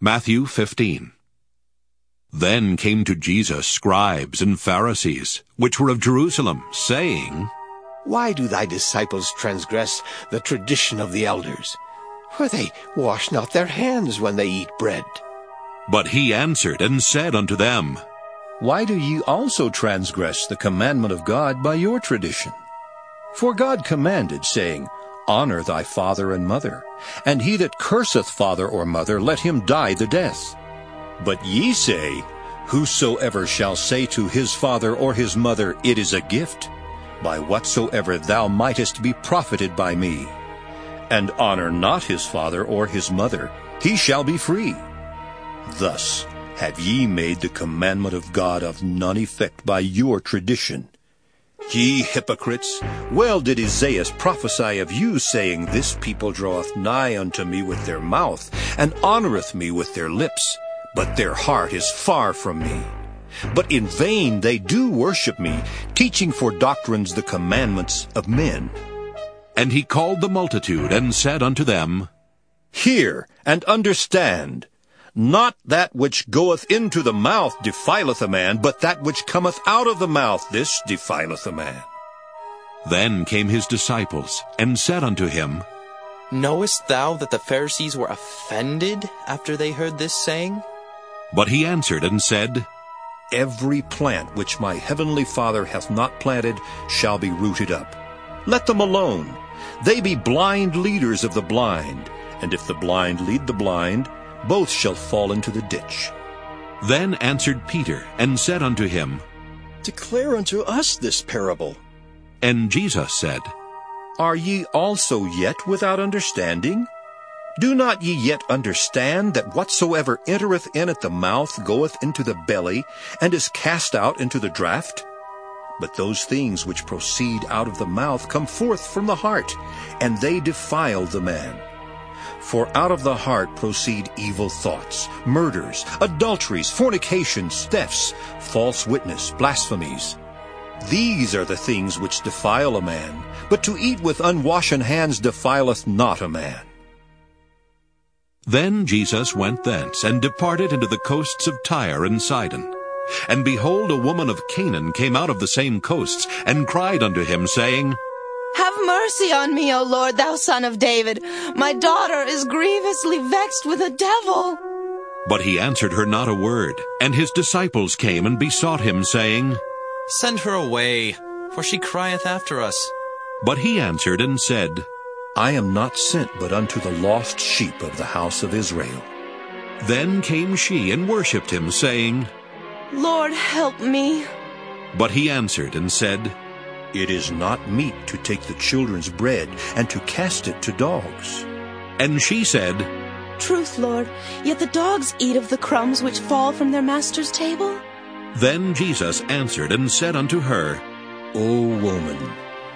Matthew 15 Then came to Jesus scribes and Pharisees, which were of Jerusalem, saying, Why do thy disciples transgress the tradition of the elders? For they wash not their hands when they eat bread. But he answered and said unto them, Why do ye also transgress the commandment of God by your tradition? For God commanded, saying, Honor thy father and mother, and he that curseth father or mother, let him die the death. But ye say, Whosoever shall say to his father or his mother, It is a gift, by whatsoever thou mightest be profited by me, and honor not his father or his mother, he shall be free. Thus have ye made the commandment of God of none effect by your tradition. Ye hypocrites, well did Isaiah prophesy of you, saying, This people draweth nigh unto me with their mouth, and honoureth me with their lips, but their heart is far from me. But in vain they do worship me, teaching for doctrines the commandments of men. And he called the multitude, and said unto them, Hear and understand. Not that which goeth into the mouth defileth a man, but that which cometh out of the mouth, this defileth a man. Then came his disciples, and said unto him, Knowest thou that the Pharisees were offended after they heard this saying? But he answered and said, Every plant which my heavenly Father hath not planted shall be rooted up. Let them alone. They be blind leaders of the blind, and if the blind lead the blind, both shall fall into the ditch. Then answered Peter, and said unto him, Declare unto us this parable. And Jesus said, Are ye also yet without understanding? Do not ye yet understand that whatsoever entereth in at the mouth goeth into the belly, and is cast out into the draught? But those things which proceed out of the mouth come forth from the heart, and they defile the man. For out of the heart proceed evil thoughts, murders, adulteries, fornications, thefts, false witness, blasphemies. These are the things which defile a man, but to eat with unwashen hands defileth not a man. Then Jesus went thence, and departed into the coasts of Tyre and Sidon. And behold, a woman of Canaan came out of the same coasts, and cried unto him, saying, Have mercy on me, O Lord, thou son of David. My daughter is grievously vexed with a devil. But he answered her not a word. And his disciples came and besought him, saying, Send her away, for she crieth after us. But he answered and said, I am not sent but unto the lost sheep of the house of Israel. Then came she and worshipped him, saying, Lord, help me. But he answered and said, It is not meet to take the children's bread and to cast it to dogs. And she said, Truth, Lord, yet the dogs eat of the crumbs which fall from their master's table. Then Jesus answered and said unto her, O woman,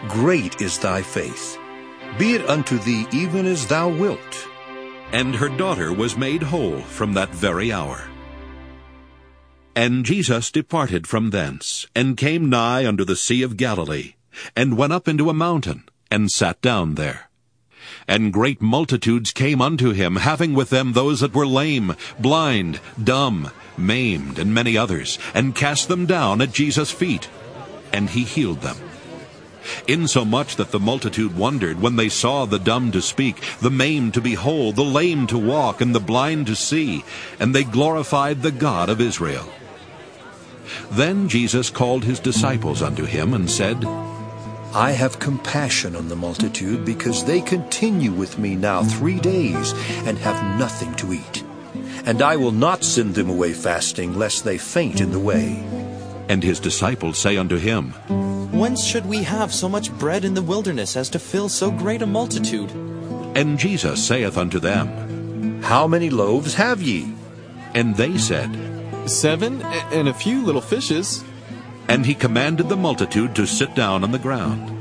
great is thy faith. Be it unto thee even as thou wilt. And her daughter was made whole from that very hour. And Jesus departed from thence, and came nigh unto the sea of Galilee, and went up into a mountain, and sat down there. And great multitudes came unto him, having with them those that were lame, blind, dumb, maimed, and many others, and cast them down at Jesus' feet. And he healed them. Insomuch that the multitude wondered when they saw the dumb to speak, the maimed to be whole, the lame to walk, and the blind to see, and they glorified the God of Israel. Then Jesus called his disciples unto him, and said, I have compassion on the multitude, because they continue with me now three days, and have nothing to eat. And I will not send them away fasting, lest they faint in the way. And his disciples say unto him, Whence should we have so much bread in the wilderness as to fill so great a multitude? And Jesus saith unto them, How many loaves have ye? And they said, Seven, and a few little fishes. And he commanded the multitude to sit down on the ground.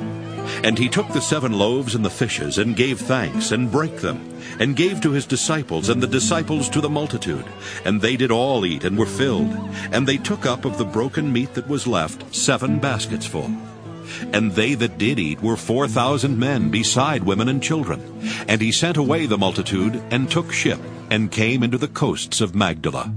And he took the seven loaves and the fishes, and gave thanks, and brake them, and gave to his disciples, and the disciples to the multitude. And they did all eat, and were filled. And they took up of the broken meat that was left seven baskets full. And they that did eat were four thousand men, beside women and children. And he sent away the multitude, and took ship, and came into the coasts of Magdala.